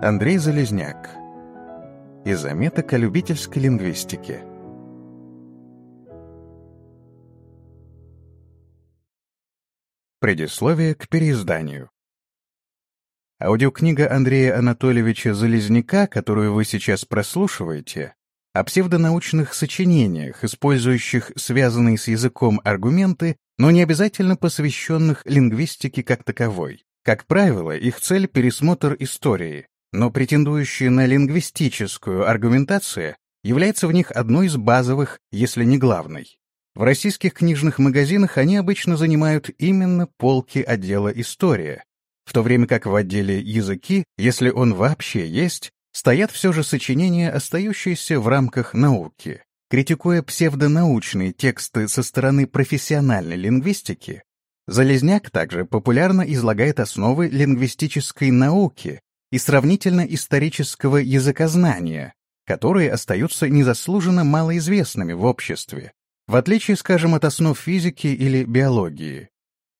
Андрей Залезняк. Из заметок о любительской лингвистике. Предисловие к переизданию. Аудиокнига Андрея Анатольевича Залезняка, которую вы сейчас прослушиваете, о псевдонаучных сочинениях, использующих связанные с языком аргументы, но не обязательно посвященных лингвистике как таковой. Как правило, их цель — пересмотр истории, но претендующая на лингвистическую аргументацию является в них одной из базовых, если не главной. В российских книжных магазинах они обычно занимают именно полки отдела «История», в то время как в отделе «Языки», если он вообще есть, стоят все же сочинения, остающиеся в рамках науки. Критикуя псевдонаучные тексты со стороны профессиональной лингвистики, Залезняк также популярно излагает основы лингвистической науки, и сравнительно-исторического языкознания, которые остаются незаслуженно малоизвестными в обществе, в отличие, скажем, от основ физики или биологии.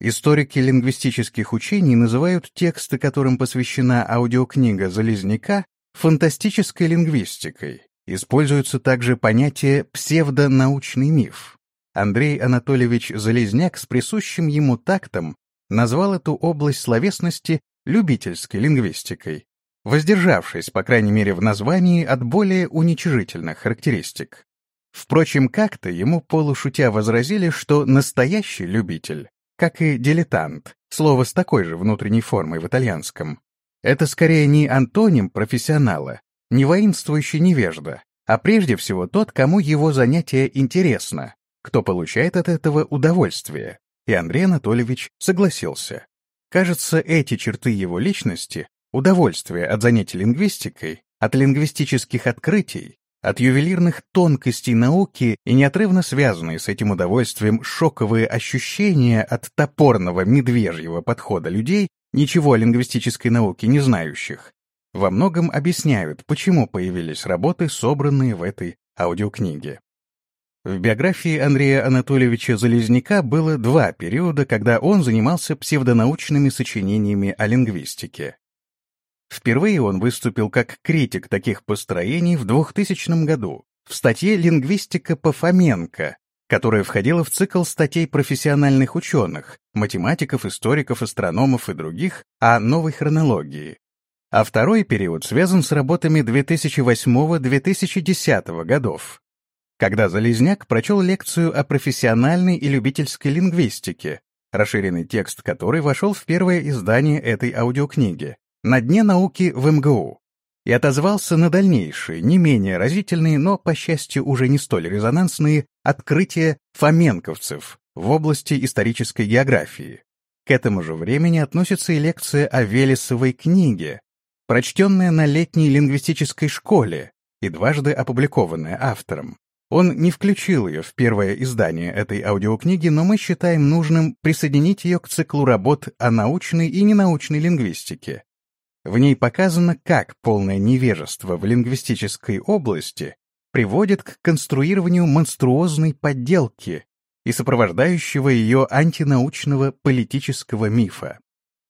Историки лингвистических учений называют тексты, которым посвящена аудиокнига Залезняка, фантастической лингвистикой. Используется также понятие «псевдонаучный миф». Андрей Анатольевич Залезняк с присущим ему тактом назвал эту область словесности любительской лингвистикой, воздержавшись, по крайней мере в названии, от более уничижительных характеристик. Впрочем, как-то ему полушутя возразили, что настоящий любитель, как и дилетант, слово с такой же внутренней формой в итальянском, это скорее не антоним профессионала, не воинствующий невежда, а прежде всего тот, кому его занятие интересно, кто получает от этого удовольствие. И Андрей Анатольевич согласился. Кажется, эти черты его личности, удовольствие от занятий лингвистикой, от лингвистических открытий, от ювелирных тонкостей науки и неотрывно связанные с этим удовольствием шоковые ощущения от топорного медвежьего подхода людей, ничего о лингвистической науке не знающих, во многом объясняют, почему появились работы, собранные в этой аудиокниге. В биографии Андрея Анатольевича Залезняка было два периода, когда он занимался псевдонаучными сочинениями о лингвистике. Впервые он выступил как критик таких построений в 2000 году в статье «Лингвистика по Фоменко», которая входила в цикл статей профессиональных ученых, математиков, историков, астрономов и других о новой хронологии. А второй период связан с работами 2008-2010 годов, когда Залезняк прочел лекцию о профессиональной и любительской лингвистике, расширенный текст которой вошел в первое издание этой аудиокниги «На дне науки в МГУ» и отозвался на дальнейшие, не менее разительные, но, по счастью, уже не столь резонансные открытия фоменковцев в области исторической географии. К этому же времени относится и лекция о Велесовой книге, прочтенная на летней лингвистической школе и дважды опубликованная автором. Он не включил ее в первое издание этой аудиокниги, но мы считаем нужным присоединить ее к циклу работ о научной и ненаучной лингвистике. В ней показано, как полное невежество в лингвистической области приводит к конструированию монструозной подделки и сопровождающего ее антинаучного политического мифа.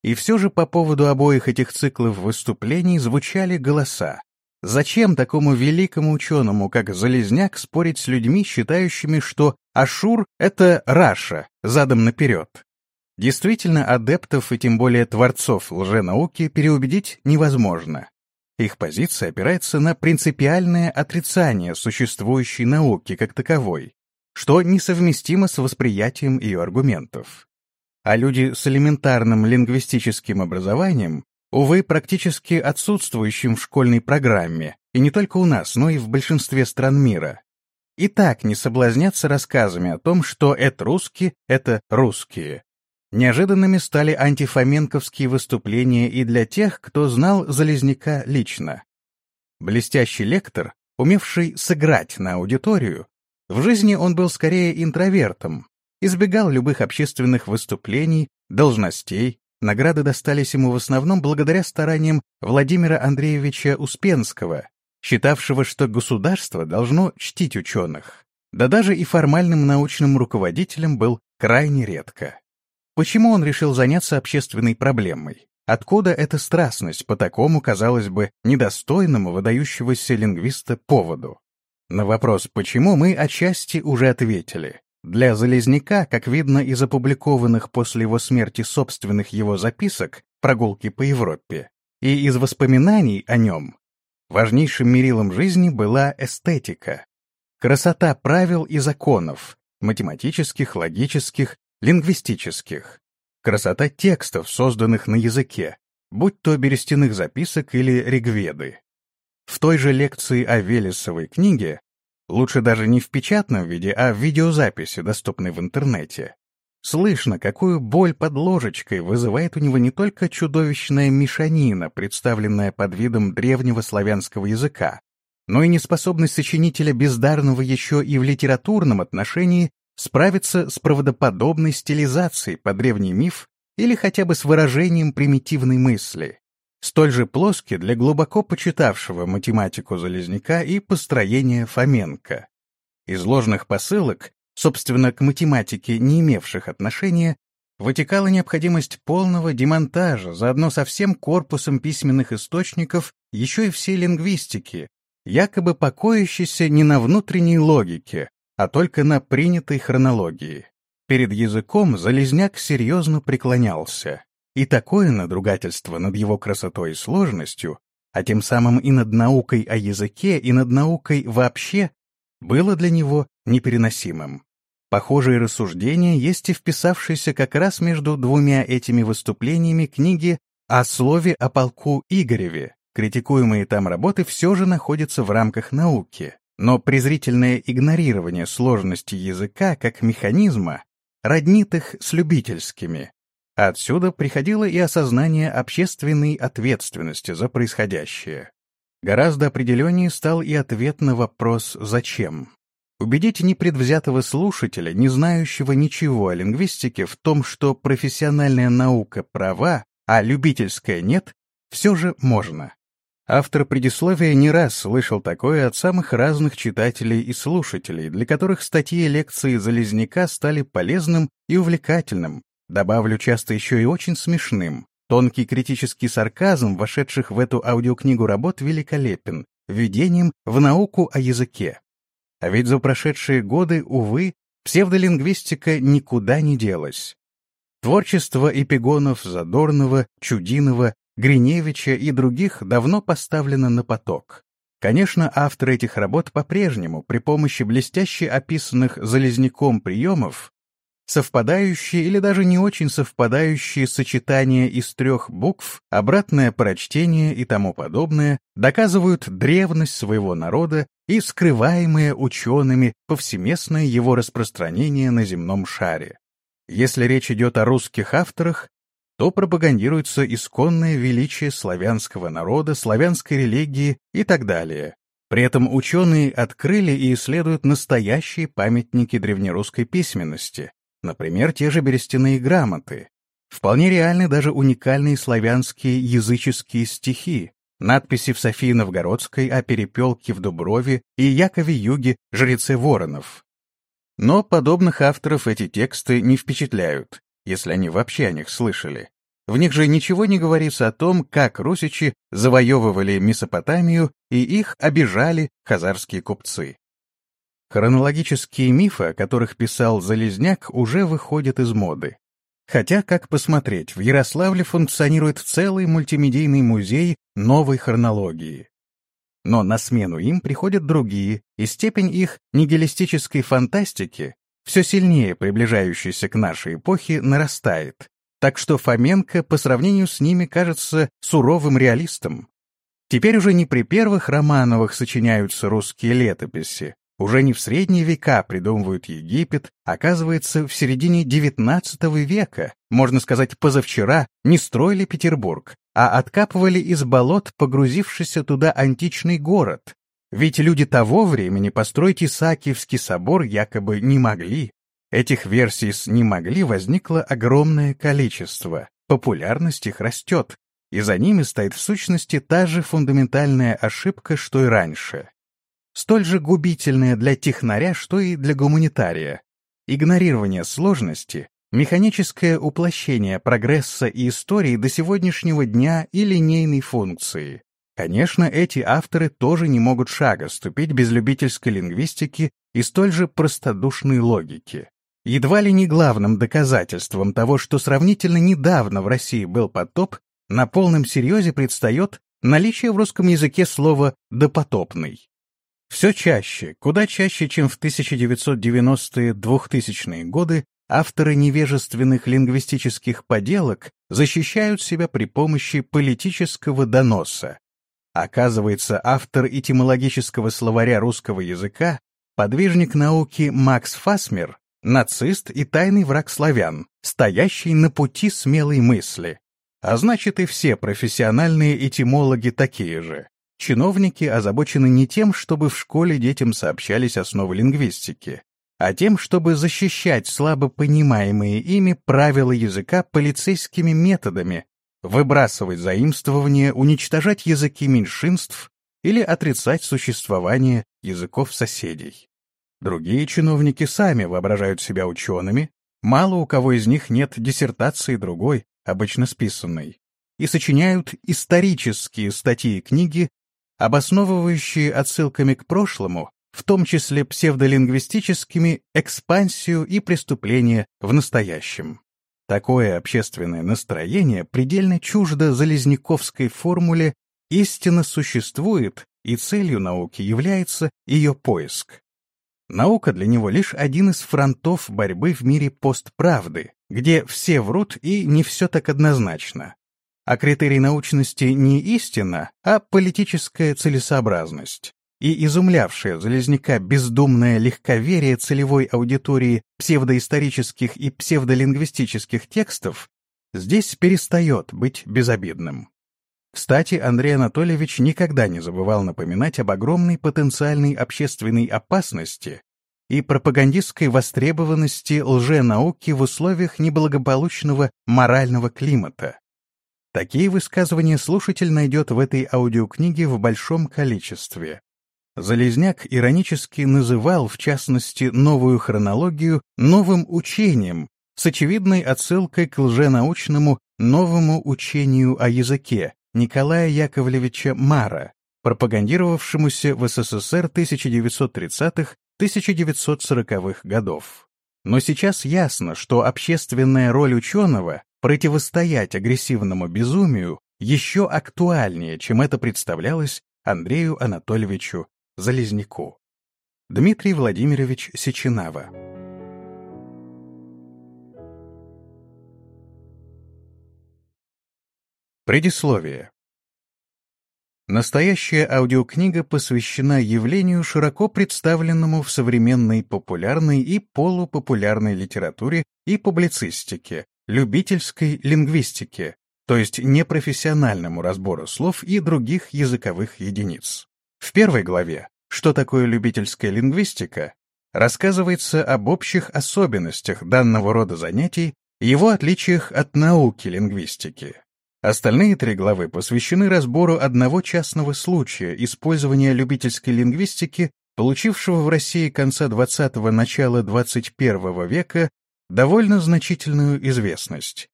И все же по поводу обоих этих циклов выступлений звучали голоса, Зачем такому великому ученому, как Залезняк, спорить с людьми, считающими, что Ашур — это Раша, задом наперед? Действительно, адептов и тем более творцов лженауки переубедить невозможно. Их позиция опирается на принципиальное отрицание существующей науки как таковой, что несовместимо с восприятием ее аргументов. А люди с элементарным лингвистическим образованием увы, практически отсутствующим в школьной программе, и не только у нас, но и в большинстве стран мира. И так не соблазняться рассказами о том, что это русские, это русские. Неожиданными стали антифоменковские выступления и для тех, кто знал Залезняка лично. Блестящий лектор, умевший сыграть на аудиторию, в жизни он был скорее интровертом, избегал любых общественных выступлений, должностей, Награды достались ему в основном благодаря стараниям Владимира Андреевича Успенского, считавшего, что государство должно чтить ученых. Да даже и формальным научным руководителем был крайне редко. Почему он решил заняться общественной проблемой? Откуда эта страстность по такому, казалось бы, недостойному выдающегося лингвиста поводу? На вопрос «почему» мы отчасти уже ответили. Для Залезняка, как видно из опубликованных после его смерти собственных его записок «Прогулки по Европе» и из воспоминаний о нем, важнейшим мерилом жизни была эстетика. Красота правил и законов, математических, логических, лингвистических, красота текстов, созданных на языке, будь то берестяных записок или регведы. В той же лекции о Велесовой книге, лучше даже не в печатном виде, а в видеозаписи, доступной в интернете, слышно, какую боль под ложечкой вызывает у него не только чудовищная мешанина, представленная под видом древнего славянского языка, но и неспособность сочинителя бездарного еще и в литературном отношении справиться с правдоподобной стилизацией по древний миф или хотя бы с выражением примитивной мысли, столь же плоски для глубоко почитавшего математику Залезняка и построения Фоменко. Из ложных посылок, собственно, к математике, не имевших отношения, вытекала необходимость полного демонтажа заодно со всем корпусом письменных источников еще и всей лингвистики, якобы покоящейся не на внутренней логике, а только на принятой хронологии. Перед языком Залезняк серьезно преклонялся, и такое надругательство над его красотой и сложностью, а тем самым и над наукой о языке, и над наукой вообще, было для него непереносимым. Похожие рассуждения есть и вписавшиеся как раз между двумя этими выступлениями книги о слове о полку Игореве. Критикуемые там работы все же находятся в рамках науки, но презрительное игнорирование сложности языка как механизма роднит их с любительскими. Отсюда приходило и осознание общественной ответственности за происходящее. Гораздо определеннее стал и ответ на вопрос «зачем?». Убедить непредвзятого слушателя, не знающего ничего о лингвистике, в том, что профессиональная наука права, а любительская нет, все же можно. Автор предисловия не раз слышал такое от самых разных читателей и слушателей, для которых статьи и лекции Залезняка стали полезным и увлекательным, добавлю часто еще и очень смешным. Тонкий критический сарказм, вошедших в эту аудиокнигу работ, великолепен, введением в науку о языке. А ведь за прошедшие годы, увы, псевдолингвистика никуда не делась. Творчество эпигонов Задорнова, Чудинова Гриневича и других давно поставлено на поток. Конечно, авторы этих работ по-прежнему при помощи блестяще описанных Залезняком приемов совпадающие или даже не очень совпадающие сочетания из трех букв, обратное прочтение и тому подобное доказывают древность своего народа и скрываемое учеными повсеместное его распространение на земном шаре. Если речь идет о русских авторах, то пропагандируется исконное величие славянского народа, славянской религии и так далее. При этом ученые открыли и исследуют настоящие памятники древнерусской письменности, например, те же берестяные грамоты. Вполне реальны даже уникальные славянские языческие стихи, надписи в Софии Новгородской о перепелке в Дуброве и Якове Юге, жреце Воронов. Но подобных авторов эти тексты не впечатляют, если они вообще о них слышали. В них же ничего не говорится о том, как русичи завоевывали Месопотамию и их обижали хазарские купцы. Хронологические мифы, о которых писал Залезняк, уже выходят из моды. Хотя, как посмотреть, в Ярославле функционирует целый мультимедийный музей новой хронологии. Но на смену им приходят другие, и степень их нигилистической фантастики все сильнее приближающейся к нашей эпохе, нарастает, так что Фоменко по сравнению с ними кажется суровым реалистом. Теперь уже не при первых Романовых сочиняются русские летописи, уже не в средние века придумывают Египет, оказывается, в середине XIX века, можно сказать, позавчера, не строили Петербург, а откапывали из болот погрузившийся туда античный город, ведь люди того времени построить Исаакиевский собор якобы не могли. Этих версий с «не могли» возникло огромное количество, популярность их растет, и за ними стоит в сущности та же фундаментальная ошибка, что и раньше. Столь же губительная для технаря, что и для гуманитария. Игнорирование сложности, механическое уплощение прогресса и истории до сегодняшнего дня и линейной функции. Конечно, эти авторы тоже не могут шага ступить без любительской лингвистики и столь же простодушной логики. Едва ли не главным доказательством того, что сравнительно недавно в России был потоп, на полном серьезе предстает наличие в русском языке слова «допотопный». Все чаще, куда чаще, чем в 1990-е 2000-е годы, авторы невежественных лингвистических поделок защищают себя при помощи политического доноса. Оказывается, автор этимологического словаря русского языка, подвижник науки Макс Фасмер, нацист и тайный враг славян, стоящий на пути смелой мысли. А значит, и все профессиональные этимологи такие же. Чиновники озабочены не тем, чтобы в школе детям сообщались основы лингвистики, а тем, чтобы защищать слабо понимаемые ими правила языка полицейскими методами, выбрасывать заимствования, уничтожать языки меньшинств или отрицать существование языков соседей. Другие чиновники сами воображают себя учеными, мало у кого из них нет диссертации другой, обычно списанной, и сочиняют исторические статьи и книги обосновывающие отсылками к прошлому, в том числе псевдолингвистическими, экспансию и преступления в настоящем. Такое общественное настроение предельно чуждо залезняковской формуле «истина существует», и целью науки является ее поиск. Наука для него лишь один из фронтов борьбы в мире постправды, где все врут и не все так однозначно а критерий научности не истина, а политическая целесообразность. И изумлявшее Залезняка бездумное легковерие целевой аудитории псевдоисторических и псевдолингвистических текстов здесь перестает быть безобидным. Кстати, Андрей Анатольевич никогда не забывал напоминать об огромной потенциальной общественной опасности и пропагандистской востребованности лженауки в условиях неблагополучного морального климата, Такие высказывания слушатель найдет в этой аудиокниге в большом количестве. Залезняк иронически называл, в частности, новую хронологию новым учением с очевидной отсылкой к лженаучному новому учению о языке Николая Яковлевича Мара, пропагандировавшемуся в СССР 1930-1940-х годов. Но сейчас ясно, что общественная роль ученого противостоять агрессивному безумию еще актуальнее, чем это представлялось Андрею Анатольевичу Залезняку. Дмитрий Владимирович Сеченава Предисловие Настоящая аудиокнига посвящена явлению, широко представленному в современной популярной и полупопулярной литературе и публицистике, любительской лингвистике, то есть непрофессиональному разбору слов и других языковых единиц. В первой главе «Что такое любительская лингвистика?» рассказывается об общих особенностях данного рода занятий, его отличиях от науки лингвистики. Остальные три главы посвящены разбору одного частного случая использования любительской лингвистики, получившего в России конца XX – начала XXI века довольно значительную известность.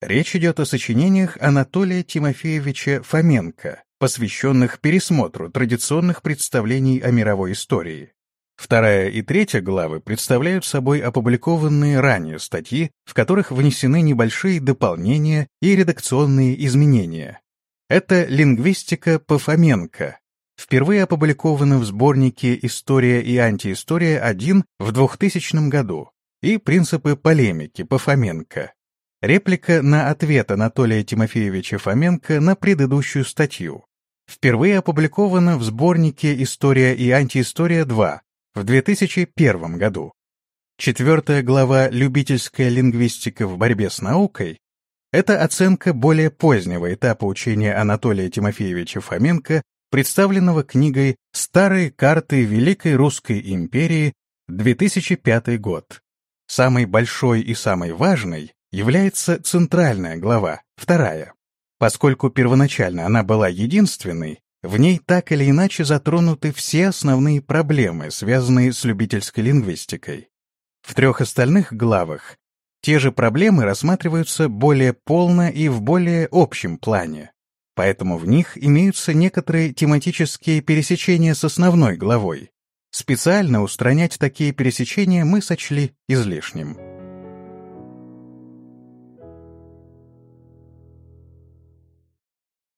Речь идет о сочинениях Анатолия Тимофеевича Фоменко, посвященных пересмотру традиционных представлений о мировой истории. Вторая и третья главы представляют собой опубликованные ранее статьи, в которых внесены небольшие дополнения и редакционные изменения. Это лингвистика по Фоменко, впервые опубликована в сборнике «История и антиистория-1» в 2000 году, и принципы полемики по Фоменко. Реплика на ответ Анатолия Тимофеевича Фоменко на предыдущую статью. Впервые опубликована в сборнике «История и антиистория-2» в 2001 году. Четвертая глава «Любительская лингвистика в борьбе с наукой» — это оценка более позднего этапа учения Анатолия Тимофеевича Фоменко, представленного книгой «Старые карты Великой Русской империи», 2005 год. Самой большой и самой важной является центральная глава, вторая. Поскольку первоначально она была единственной, в ней так или иначе затронуты все основные проблемы, связанные с любительской лингвистикой. В трех остальных главах те же проблемы рассматриваются более полно и в более общем плане, поэтому в них имеются некоторые тематические пересечения с основной главой. Специально устранять такие пересечения мы сочли излишним.